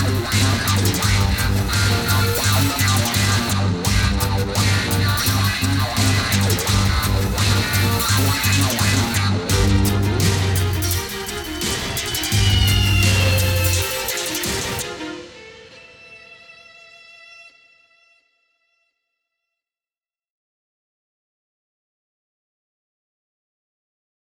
かわいい!